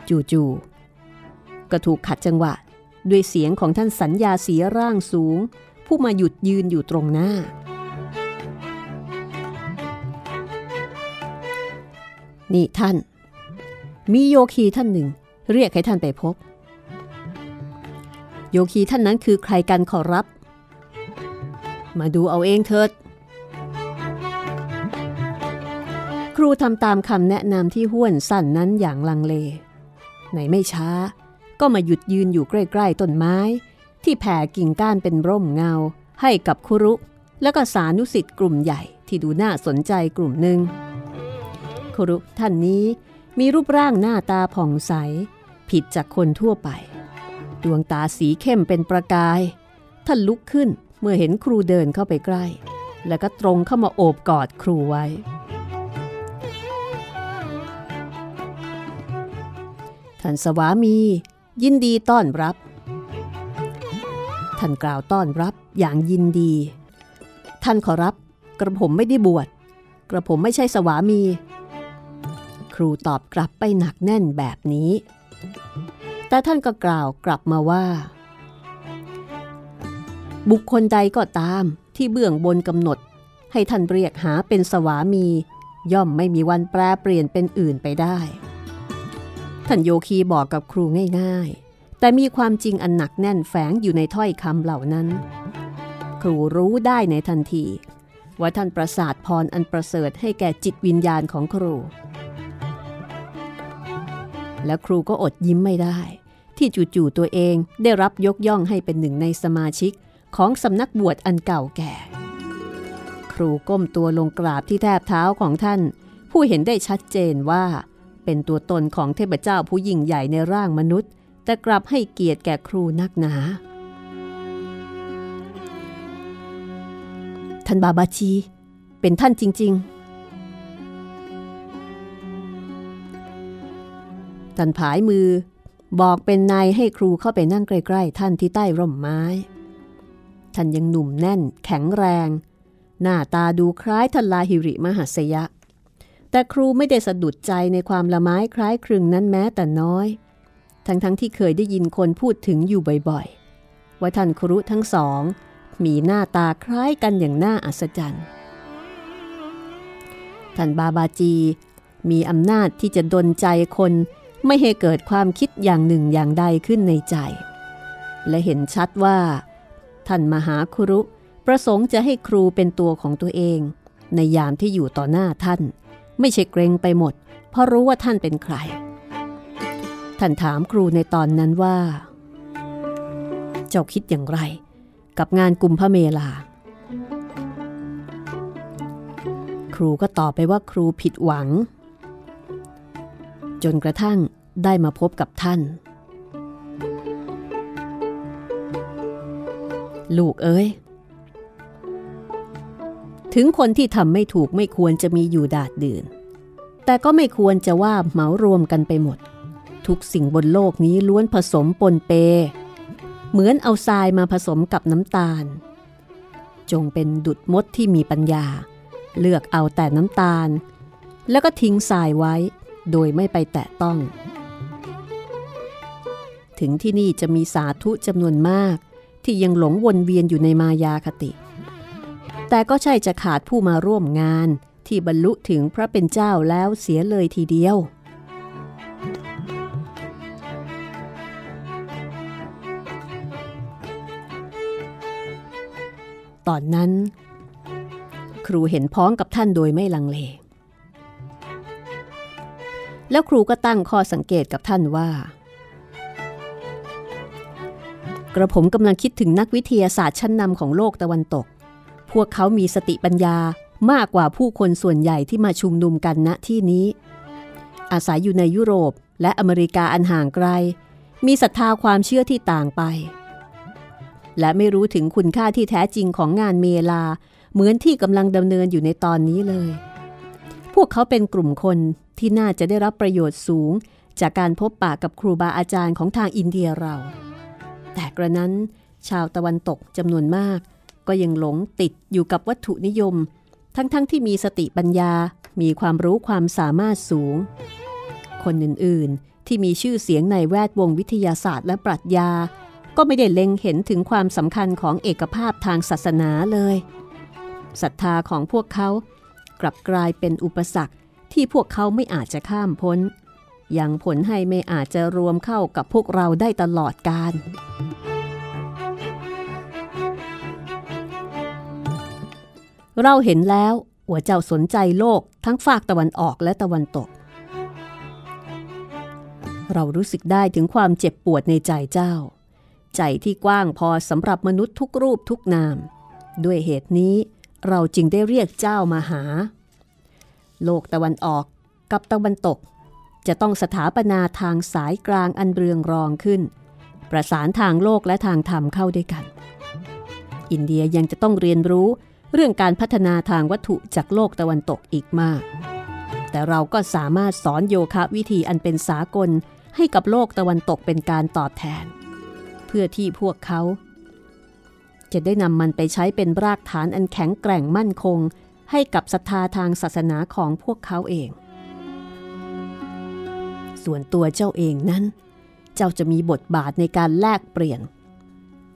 จู่ๆ ก็ถูกขัดจังหวะ ด้วยเสียงของท่านสัญญาเสียร่างสูง ผู้มาหยุดยืนอยู่ตรงหน้า นี่ท่าน มีโยคีท่านหนึ่ง เรียกให้ท่านไปพบ โยคีท่านนั้นคือใครกันขอรับ มาดูเอาเองเถิดครูทำตามคำแนะนำที่ห้วนสั้นนั้นอย่างลังเล ในไม่ช้า ก็มาหยุดยืนอยู่ใกล้ๆต้นไม้ ที่แผ่กิ่งก้านเป็นร่มเงา ให้กับคุรุ และก็สานุสิทธิ์กลุ่มใหญ่ที่ดูน่าสนใจกลุ่มหนึ่งคุรุท่านนี้มีรูปร่างหน้าตาผ่องใส ผิดจากคนทั่วไป ดวงตาสีเข้มเป็นประกาย ท่านลุกขึ้นเมื่อเห็นครูเดินเข้าไปใกล้ แล้วก็ตรงเข้ามาโอบกอดครูไว้ ท่านสวามี ยินดีต้อนรับ ท่านกล่าวต้อนรับอย่างยินดี ท่านขอรับ กระผมไม่ได้บวช กระผมไม่ใช่สวามี ครูตอบกลับไปหนักแน่นแบบนี้ แต่ท่านก็กล่าวกลับมาว่า บุคคลใดก็ตามที่เบื้องบนกำหนด ให้ท่านเรียกหาเป็นสวามี ย่อมไม่มีวันแปรเปลี่ยนเป็นอื่นไปได้ ท่านโยคีบอกกับครูง่ายๆ แต่มีความจริงอันหนักแน่นแฝงอยู่ในถ้อยคำเหล่านั้น ครูรู้ได้ในทันที ว่าท่านประสาทพรอันประเสริฐให้แก่จิตวิญญาณของครู และครูก็อดยิ้มไม่ได้ ที่จู่ๆตัวเองได้รับยกย่องให้เป็นหนึ่งในสมาชิกของสำนักบวชอันเก่าแก่ ครูก้มตัวลงกราบที่แทบเท้าของท่าน ผู้เห็นได้ชัดเจนว่า เป็นตัวตนของเทพเจ้าผู้ยิ่งใหญ่ในร่างมนุษย์ แต่กลับให้เกียรติแก่ครูนักหนา ท่านบาบาชี เป็นท่านจริง ๆ ท่านผายมือบอกเป็นนายให้ครูเข้าไปนั่งใกล้ ๆ ท่านที่ใต้ร่มไม้ ท่านยังหนุ่มแน่น แข็งแรง หน้าตาดูคล้ายท่านลาหิริมหัสยะ แต่ครูไม่ได้สะดุดใจในความละไม้คล้ายคลึงนั้นแม้แต่น้อย ทั้งๆทที่เคยได้ยินคนพูดถึงอยู่บ่อยๆ ว่าท่านครุทั้งสอง มีหน้าตาคล้ายกันอย่างน่าอัศจรรย์ ท่านบาบาจี มีอำนาจที่จะดนใจคนไม่ให้เกิดความคิดอย่างหนึ่งอย่างใดขึ้นในใจ และเห็นชัดว่า ท่านมหาครุประสงค์จะให้ครูเป็นตัวของตัวเอง ในยามที่อยู่ต่อหน้าท่าน ไม่ใช่เกรงไปหมด เพราะรู้ว่าท่านเป็นใคร ท่านถามครูในตอนนั้นว่า เจ้าคิดอย่างไร กับงานกุมพระเมลา ครูก็ตอบไปว่าครูผิดหวัง จนกระทั่งได้มาพบกับท่าน ลูกเอ้ย ถึงคนที่ทำไม่ถูกไม่ควรจะมีอยู่ดาดดื่น แต่ก็ไม่ควรจะว่าเหมารวมกันไปหมด ทุกสิ่งบนโลกนี้ล้วนผสมปนเป เหมือนเอาทรายมาผสมกับน้ำตาล จงเป็นดุดมดที่มีปัญญา เลือกเอาแต่น้ำตาล แล้วก็ทิ้งทรายไว้ โดยไม่ไปแตะต้อง ถึงที่นี่จะมีสาธุจำนวนมากที่ยังหลงวนเวียนอยู่ในมายาคติ แต่ก็ใช่จะขาดผู้มาร่วมงานที่บรรลุถึงพระเป็นเจ้าแล้วเสียเลยทีเดียว ตอนนั้น ครูเห็นพ้องกับท่านโดยไม่ลังเล แล้วครูก็ตั้งข้อสังเกตกับท่านว่า กระผมกำลังคิดถึงนักวิทยาศาสตร์ชั้นนำของโลกตะวันตก วกเขามีสติปัญญามากกว่าผู้คนส่วนใหญ่ที่มาชุมนุมกันณที่นี้ อาศัยอยู่ในยุโรปและอเมริกาอันห่างไกล มีศรัทธาความเชื่อที่ต่างไป และไม่รู้ถึงคุณค่าที่แท้จริงของงานเมลา เหมือนที่กำลังดำเนินอยู่ในตอนนี้เลย พวกเขาเป็นกลุ่มคนที่น่าจะได้รับประโยชน์สูง จากการพบปะกับครูบาอาจารย์ของทางอินเดียเรา แต่กระนั้นชาวตะวันตกจำนวนมาก ก็ยังหลงติดอยู่กับวัตถุนิยม ทั้งๆทที่มีสติปัญญา มีความรู้ความสามารถสูง คนอื่นๆ ที่มีชื่อเสียงในแวดวงวิทยาศาสตร์และปรัชญา ก็ไม่ได้เล็งเห็นถึงความสำคัญของเอกภาพทางศาสนาเลยศรัทธาของพวกเขากลับกลายเป็นอุปสรรคที่พวกเขาไม่อาจจะข้ามพ้นยังผลให้ไม่อาจจะรวมเข้ากับพวกเราได้ตลอดกาล เราเห็นแล้วว่าเจ้าสนใจโลกทั้งฝากตะวันออกและตะวันตก เรารู้สึกได้ถึงความเจ็บปวดในใจเจ้า ใจที่กว้างพอสำหรับมนุษย์ทุกรูปทุกนาม ด้วยเหตุนี้เราจึงได้เรียกเจ้ามาหา โลกตะวันออกกับตะวันตก จะต้องสถาปนาทางสายกลางอันเรืองรองขึ้น ประสานทางโลกและทางธรรมเข้าด้วยกัน อินเดียยังจะต้องเรียนรู้ เรื่องการพัฒนาทางวัตถุจากโลกตะวันตกอีกมาก แต่เราก็สามารถสอนโยคะวิธีอันเป็นสากลให้กับโลกตะวันตกเป็นการตอบแทน เพื่อที่พวกเขา จะได้นำมันไปใช้เป็นรากฐานอันแข็งแกร่งมั่นคง ให้กับศรัทธาทางศาสนาของพวกเขาเอง ส่วนตัวเจ้าเองนั้น เจ้าจะมีบทบาทในการแลกเปลี่ยน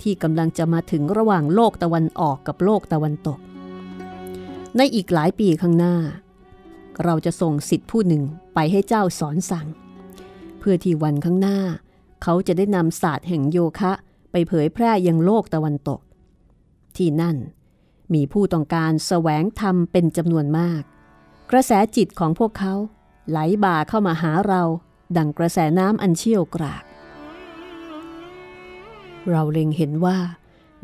ที่กำลังจะมาถึงระหว่างโลกตะวันออกกับโลกตะวันตก ในอีกหลายปีข้างหน้า เราจะส่งสิทธิผู้หนึ่งไปให้เจ้าสอนสั่ง เพื่อที่วันข้างหน้า เขาจะได้นำศาสตร์แห่งโยคะไปเผยแพร่ยังโลกตะวันตก ที่นั่นมีผู้ต้องการแสวงธรรมเป็นจำนวนมาก กระแสจิตของพวกเขาไหลบ่าเข้ามาหาเรา ดังกระแสน้ำอันเชี่ยวกราก เราเล็งเห็นว่า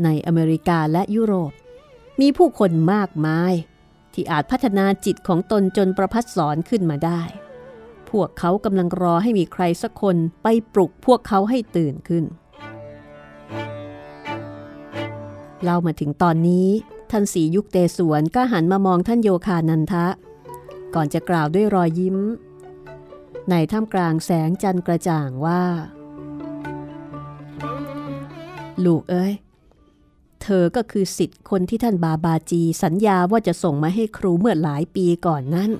ในอเมริกาและยุโรป มีผู้คนมากมาย ที่อาจพัฒนาจิตของตนจนประพัดสอนขึ้นมาได้ พวกเขากำลังรอให้มีใครสักคนไปปลุกพวกเขาให้ตื่นขึ้นเล่ามาถึงตอนนี้ ท่านสียุคเตสวนก็หันมามองท่านโยคานันทะ ก่อนจะกล่าวด้วยรอยยิ้ม ในท่ามกลางแสงจันทร์กระจ่างว่า ลูกเอ้ย เธอก็คือสิทธิ์คนที่ท่านบาบาจีสัญญาว่าจะส่งมาให้ครูเมื่อหลายปีก่อนนั้น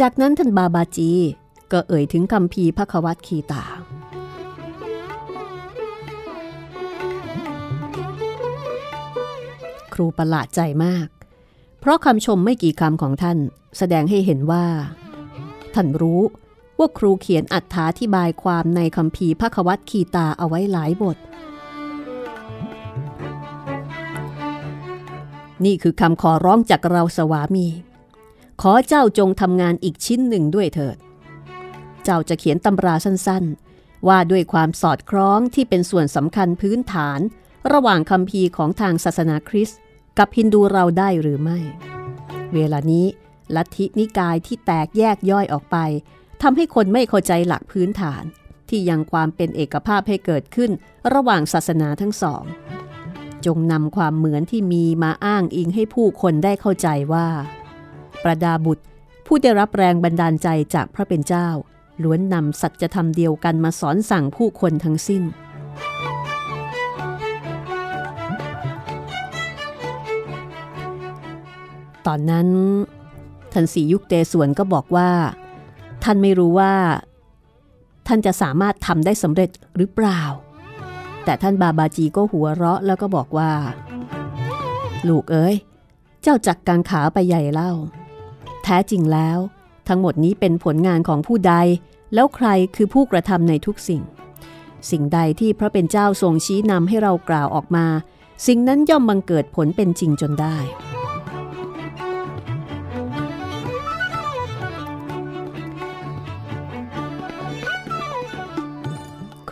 จากนั้นท่านบาบาจีก็เอ่ยถึงคำพีพระควัตคีตาครูประหลาดใจมาก เพราะคำชมไม่กี่คำของท่าน แสดงให้เห็นว่า ท่านรู้ว่าครูเขียนอัธาธิบายความในคำพีพระควัตคีตาเอาไว้หลายบท นี่คือคำขอร้องจากเราสวามี ขอเจ้าจงทำงานอีกชิ้นหนึ่งด้วยเถิด เจ้าจะเขียนตำราสั้นๆ ว่าด้วยความสอดคล้องที่เป็นส่วนสำคัญพื้นฐาน ระหว่างคำพีของทางศาสนาคริสต์กับฮินดูเราได้หรือไม่ เวลานี้ ลัทธินิกายที่แตกแยกย่อยออกไปทำให้คนไม่เข้าใจหลักพื้นฐาน ที่ยังความเป็นเอกภาพให้เกิดขึ้นระหว่างศาสนาทั้งสอง จงนำความเหมือนที่มีมาอ้างอิงให้ผู้คนได้เข้าใจว่า ประดาบุตรผู้ได้รับแรงบันดาลใจจากพระเป็นเจ้า ล้วนนำสัจธรรมเดียวกันมาสอนสั่งผู้คนทั้งสิ้นตอนนั้น ท่านสียุคเตส่วนก็บอกว่า ท่านไม่รู้ว่า ท่านจะสามารถทำได้สำเร็จหรือเปล่า แต่ท่านบาบาจีก็หัวเราะแล้วก็บอกว่า ลูกเอ้ย เจ้าจักกังขาไปใหญ่เล่า แท้จริงแล้ว ทั้งหมดนี้เป็นผลงานของผู้ใด แล้วใครคือผู้กระทำในทุกสิ่ง สิ่งใดที่พระเป็นเจ้าทรงชี้นำให้เรากล่าวออกมา สิ่งนั้นย่อมบังเกิดผลเป็นจริงจนได้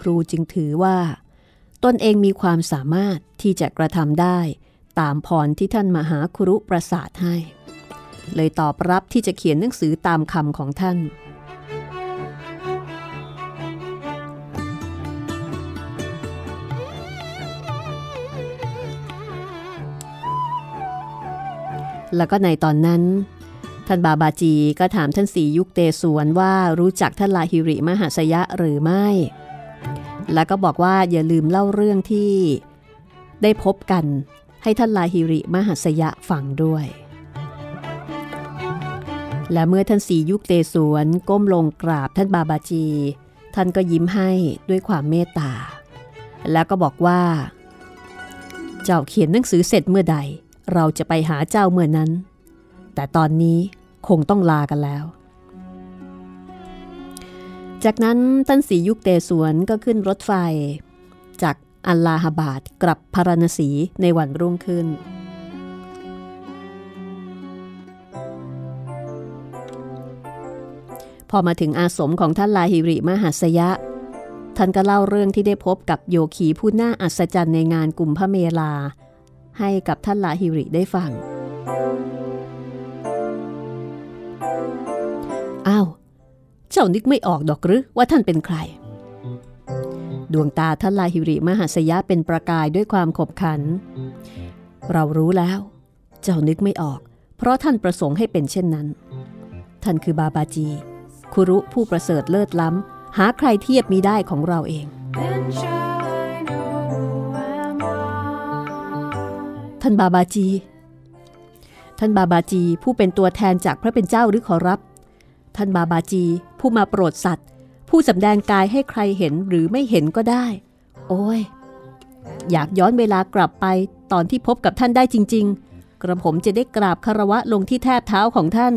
รูจึงถือว่า ตนเองมีความสามารถที่จะกระทำได้ตามพรที่ท่านมหาครุประสาทให้ เลยตอบรับที่จะเขียนหนังสือตามคำของท่าน แล้วก็ในตอนนั้น ท่านบาบาจีก็ถามท่านสียุคเตสวนว่ารู้จักท่านลาฮิริมหาสยะหรือไม่ แล้วก็บอกว่าอย่าลืมเล่าเรื่องที่ได้พบกันให้ท่านลาฮิริมหัสยะฟังด้วย และเมื่อท่านสียุคเตสวนก้มลงกราบท่านบาบาจี ท่านก็ยิ้มให้ด้วยความเมตตา แล้วก็บอกว่า เจ้าเขียนหนังสือเสร็จเมื่อใด เราจะไปหาเจ้าเมื่อนั้น แต่ตอนนี้คงต้องลากันแล้ว จากนั้นท่านสียุคเตสวนก็ขึ้นรถไฟ จากอัลลาฮบาดกลับพาราณสีในวันรุ่งขึ้น พอมาถึงอาสมของท่านลาฮิริมหัสยะ ท่านก็เล่าเรื่องที่ได้พบกับโยคีผู้น่าอัศจรรย์ในงานกลุ่มพระเมลา ให้กับท่านลาฮิริได้ฟัง อ้าว เจ้านึกไม่ออกดอกหรือว่าท่านเป็นใคร ดวงตาท่านลาหิริมหัสยะเป็นประกายด้วยความขบขัน เรารู้แล้ว เจ้านึกไม่ออก เพราะท่านประสงค์ให้เป็นเช่นนั้น ท่านคือบาบาจี คุรุผู้ประเสริฐเลิศล้ำ หาใครเทียบมีได้ของเราเอง ท่านบาบาจี ท่านบาบาจีผู้เป็นตัวแทนจากพระเป็นเจ้าหรือขอรับ ท่านบาบาจี ผู้มาโปรดสัตว์ ผู้สำแดงกายให้ใครเห็นหรือไม่เห็นก็ได้ โอ้ย อยากย้อนเวลากลับไปตอนที่พบกับท่านได้จริง ๆ กระผมจะได้กราบคารวะลงที่แทบเท้าของท่าน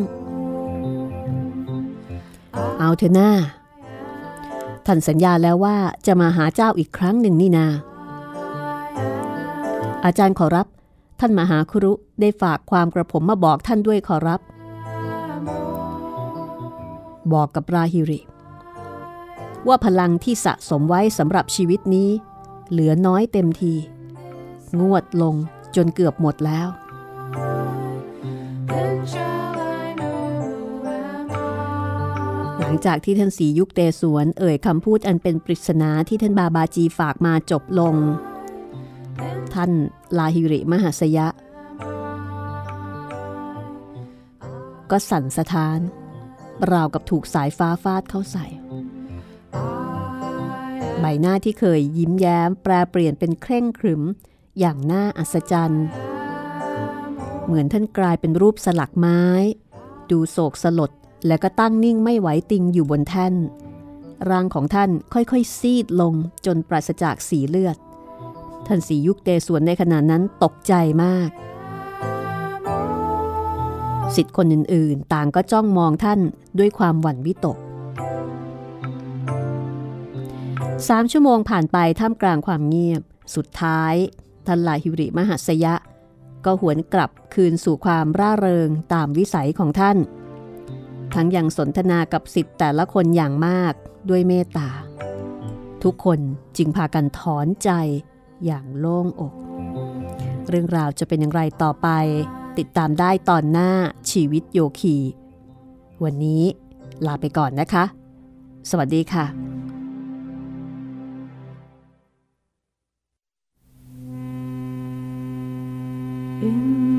เอาเถอะหน้าท่านสัญญาแล้วว่าจะมาหาเจ้าอีกครั้งหนึ่งนี่นา อาจารย์ขอรับ ท่านมหาครุได้ฝากความกระผมมาบอกท่านด้วยขอรับ บอกกับราฮิริ ว่าพลังที่สะสมไว้สำหรับชีวิตนี้ เหลือน้อยเต็มที งวดลงจนเกือบหมดแล้ว หลังจากที่ท่านสียุคเตสวนเอ่ยคำพูดอันเป็นปริศนาที่ท่านบาบาจีฝากมาจบลง ท่านลาฮิริมหัสยะ ก็สั่นสะท้าน ราวกับถูกสายฟ้าฟาดเข้าใส่ ใบหน้าที่เคยยิ้มแย้ม แปรเปลี่ยนเป็นเคร่งขรึม อย่างน่าอัศจรรย์ เหมือนท่านกลายเป็นรูปสลักไม้ ดูโศกสลดและก็ตั้งนิ่งไม่ไหวติงอยู่บนแท่น ร่างของท่านค่อยๆ ซีดลงจนปราศจากสีเลือด ท่านสียุคเตสวนในขณะนั้นตกใจมาก สิทธิ์คนอื่นๆ ต่างก็จ้องมองท่านด้วยความหวั่นวิตกสามชั่วโมงผ่านไปท่ามกลางความเงียบ สุดท้ายท่านลาฮิริมหัสยะ ก็หวนกลับคืนสู่ความร่าเริงตามวิสัยของท่าน ทั้งยังสนทนากับสิทธิ์แต่ละคนอย่างมากด้วยเมตตา ทุกคนจึงพากันถอนใจอย่างโล่งอก เรื่องราวจะเป็นอย่างไรต่อไป ติดตามได้ตอนหน้าชีวิตโยคี วันนี้ลาไปก่อนนะคะ สวัสดีค่ะ In